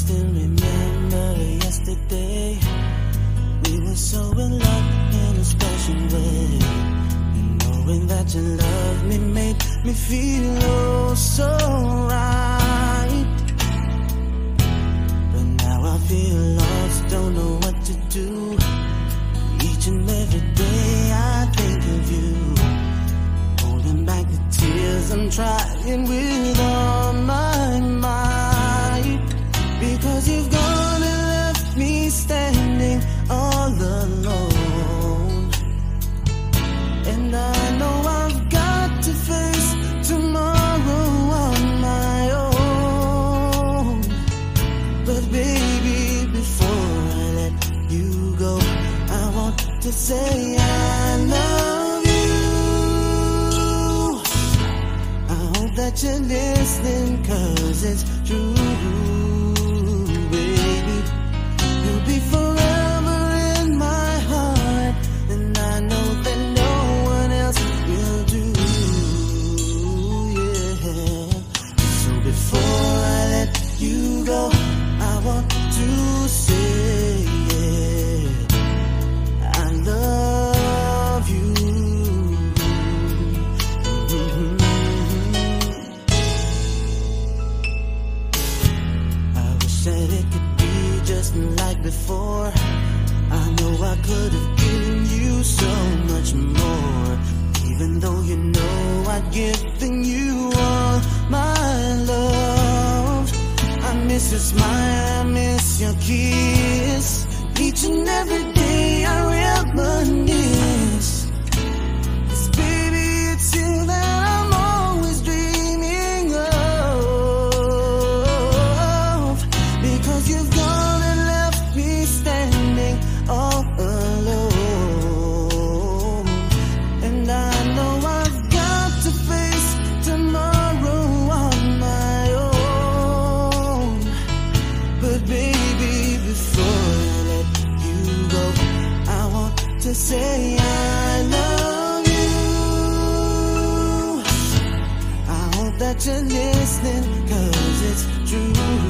still remember yesterday. We were so in love in a special way. Knowing that you loved me made me feel oh so right. But now I feel lost, don't know what to do. Each and every day I think of you. Holding back the tears, I'm trying with that you're listening, cause it's true, That it could be just like before. I know I could have given you so much more. Even though you know I'd given you all my love. I miss your smile, I miss your kiss. You're listening, cause it's true.